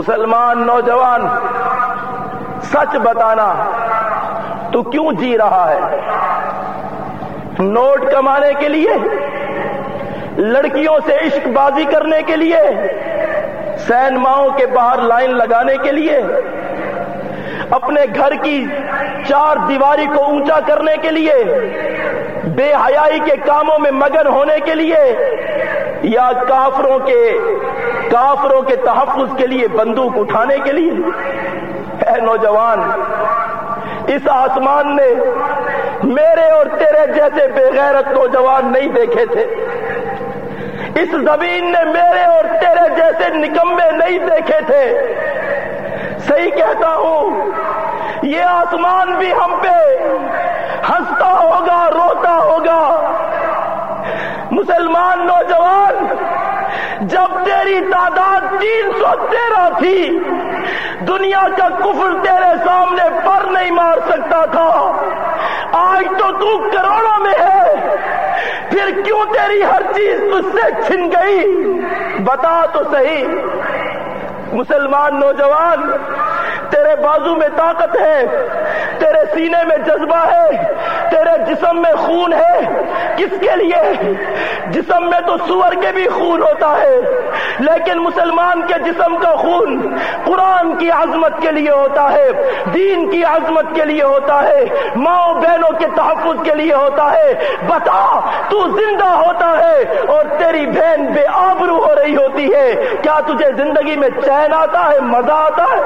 مسلمان نوجوان، سچ بتانا، تو کیوں جی رہا ہے؟ نوٹ کمانے کے لیے، لڑکیوں سے عشق بازی کرنے کے لیے سینماؤں کے باہر لائن لگانے کے لیے، اپنے گھر کی چار دیواری کو اونچا کرنے کے لیے، بے حیائی کے کاموں میں مگن ہونے کے لیے یا کافروں کے کافروں کے تحفظ کے لیے بندوق اٹھانے کے لیے؟ اے نوجوان، اس آسمان نے میرے اور تیرے جیسے بے غیرت نوجوان نہیں دیکھے تھے۔ اس زمین نے میرے اور تیرے جیسے نکمے نہیں دیکھے تھے۔ صحیح کہتا ہوں، یہ آسمان بھی ہم پہ مسلمان نوجوان، جب تیری تعداد تین سو تیرہ تھی، دنیا کا کفر تیرے سامنے پر نہیں مار سکتا تھا۔ آج تو تو کروڑوں میں ہے۔ پھر کیوں تیری ہر چیز تجھ سے چھن گئی؟ بتا تو صحیح۔ مسلمان نوجوان، تیرے بازو میں طاقت ہے، تیرے سینے میں جذبہ ہے، تیرے جسم میں خون ہے۔ کس کے لیے؟ جسم میں تو سور کے بھی خون ہوتا ہے، لیکن مسلمان کے جسم کا خون قرآن کی عظمت کے لیے ہوتا ہے، دین کی عظمت کے لیے ہوتا ہے ماؤں بہنوں کے تحفظ کے لیے ہوتا ہے۔ بتا، تو زندہ ہوتا ہے اور تیری بہن ہے۔ کیا تجھے زندگی میں چین آتا ہے مزہ آتا ہے؟